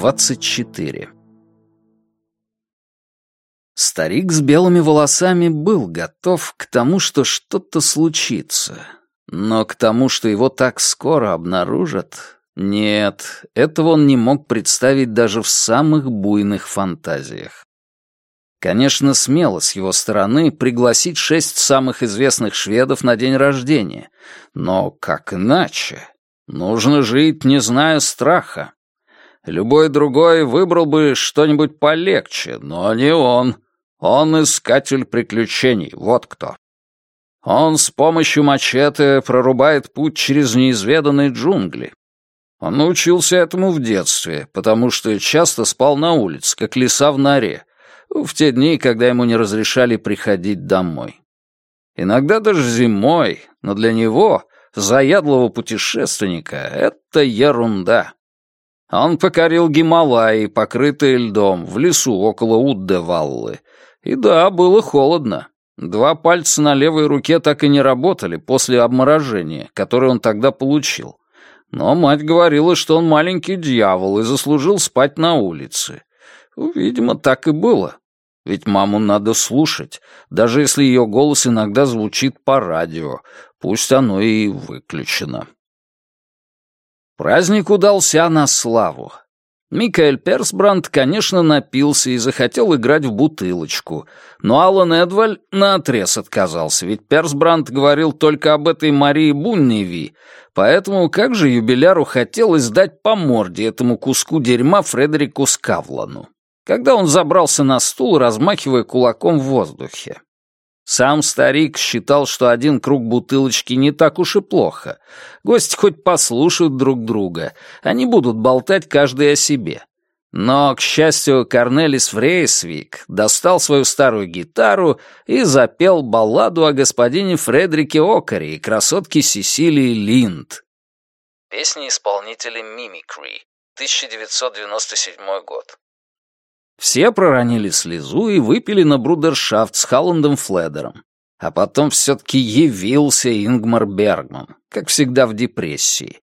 24 Старик с белыми волосами был готов к тому, что что-то случится. Но к тому, что его так скоро обнаружат, нет, этого он не мог представить даже в самых буйных фантазиях. Конечно, смело с его стороны пригласить шесть самых известных шведов на день рождения. Но как иначе? Нужно жить, не зная страха. Любой другой выбрал бы что-нибудь полегче, но не он. Он искатель приключений, вот кто. Он с помощью мачете прорубает путь через неизведанные джунгли. Он научился этому в детстве, потому что часто спал на улице, как лиса в норе, в те дни, когда ему не разрешали приходить домой. Иногда даже зимой, но для него, заядлого путешественника, это ерунда. Он покорил Гималаи, покрытые льдом, в лесу около Уддеваллы. И да, было холодно. Два пальца на левой руке так и не работали после обморожения, которое он тогда получил. Но мать говорила, что он маленький дьявол и заслужил спать на улице. Видимо, так и было. Ведь маму надо слушать, даже если ее голос иногда звучит по радио, пусть оно и выключено. Праздник удался на славу. Микаэль Персбранд, конечно, напился и захотел играть в бутылочку, но Алан Эдваль наотрез отказался, ведь Персбранд говорил только об этой Марии Бунневи, поэтому как же юбиляру хотелось дать по морде этому куску дерьма Фредерику Скавлану когда он забрался на стул, размахивая кулаком в воздухе. Сам старик считал, что один круг бутылочки не так уж и плохо. Гости хоть послушают друг друга, они будут болтать каждый о себе. Но, к счастью, Корнелис Фрейсвик достал свою старую гитару и запел балладу о господине Фредерике Окаре и красотке Сесилии Линд. Песни исполнителя Мимикри, 1997 год. Все проронили слезу и выпили на брудершафт с Халландом Фледером. А потом все-таки явился Ингмар Бергман, как всегда в депрессии.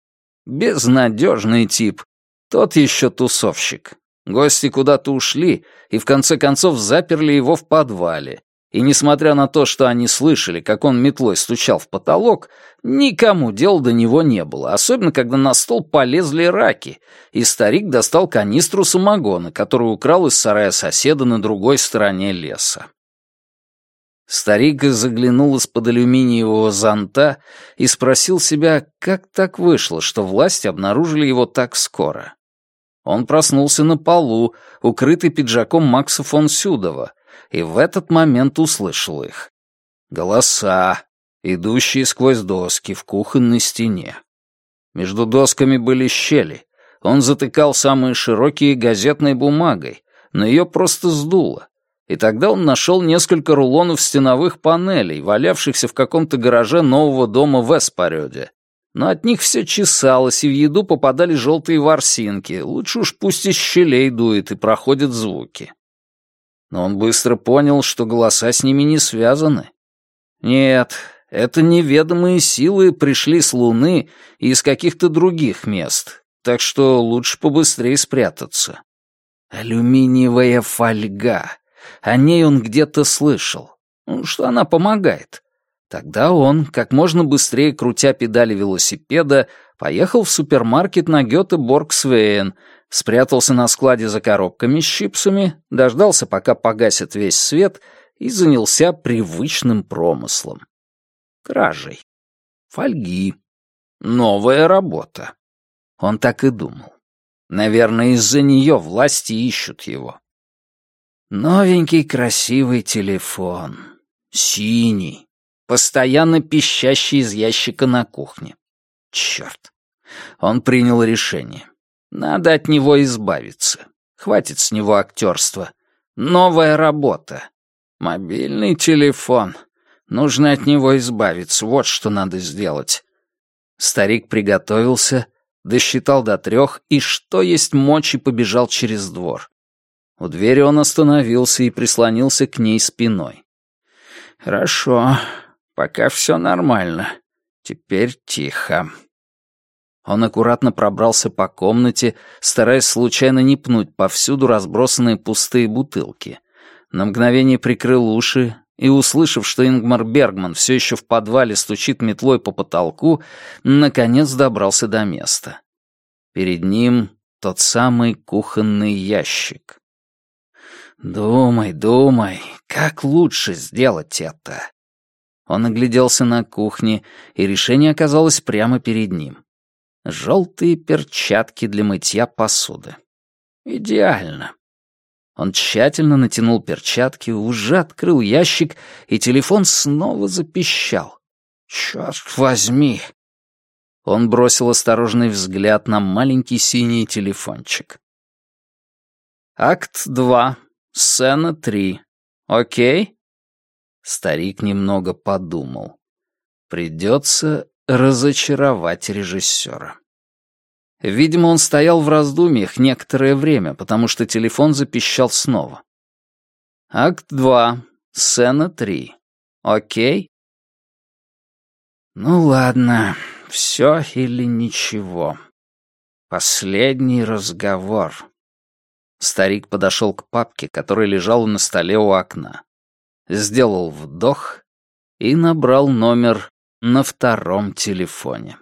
Безнадежный тип. Тот еще тусовщик. Гости куда-то ушли и в конце концов заперли его в подвале, и несмотря на то, что они слышали, как он метлой стучал в потолок, никому дел до него не было, особенно когда на стол полезли раки, и старик достал канистру самогона, которую украл из сарая соседа на другой стороне леса. Старик заглянул из-под алюминиевого зонта и спросил себя, как так вышло, что власти обнаружили его так скоро. Он проснулся на полу, укрытый пиджаком Макса фон Сюдова, и в этот момент услышал их. Голоса, идущие сквозь доски в кухонной стене. Между досками были щели. Он затыкал самые широкие газетной бумагой, но ее просто сдуло. И тогда он нашел несколько рулонов стеновых панелей, валявшихся в каком-то гараже нового дома в Эспарёде. Но от них все чесалось, и в еду попадали желтые ворсинки. Лучше уж пусть из щелей дует и проходят звуки но он быстро понял, что голоса с ними не связаны. Нет, это неведомые силы пришли с Луны и из каких-то других мест, так что лучше побыстрее спрятаться. Алюминиевая фольга. О ней он где-то слышал. Ну, что она помогает. Тогда он, как можно быстрее крутя педали велосипеда, поехал в супермаркет на Гёте-Боргсвейен, спрятался на складе за коробками с чипсами, дождался, пока погасит весь свет, и занялся привычным промыслом. Кражей. Фольги. Новая работа. Он так и думал. Наверное, из-за нее власти ищут его. Новенький красивый телефон. Синий. Постоянно пищащий из ящика на кухне. Черт. Он принял решение. Надо от него избавиться. Хватит с него актерства. Новая работа. Мобильный телефон. Нужно от него избавиться. Вот что надо сделать. Старик приготовился, досчитал до трех и, что есть мочи, побежал через двор. У двери он остановился и прислонился к ней спиной. «Хорошо, пока все нормально. Теперь тихо». Он аккуратно пробрался по комнате, стараясь случайно не пнуть повсюду разбросанные пустые бутылки. На мгновение прикрыл уши и, услышав, что Ингмар Бергман все еще в подвале стучит метлой по потолку, наконец добрался до места. Перед ним тот самый кухонный ящик. «Думай, думай, как лучше сделать это?» Он огляделся на кухне, и решение оказалось прямо перед ним. Желтые перчатки для мытья посуды. Идеально. Он тщательно натянул перчатки, уже открыл ящик, и телефон снова запищал. «Черт возьми!» Он бросил осторожный взгляд на маленький синий телефончик. «Акт два, сцена три. Окей?» Старик немного подумал. «Придется разочаровать режиссера». Видимо, он стоял в раздумьях некоторое время, потому что телефон запищал снова. Акт 2, сцена 3. Окей? Ну ладно, все или ничего. Последний разговор. Старик подошел к папке, которая лежала на столе у окна. Сделал вдох и набрал номер на втором телефоне.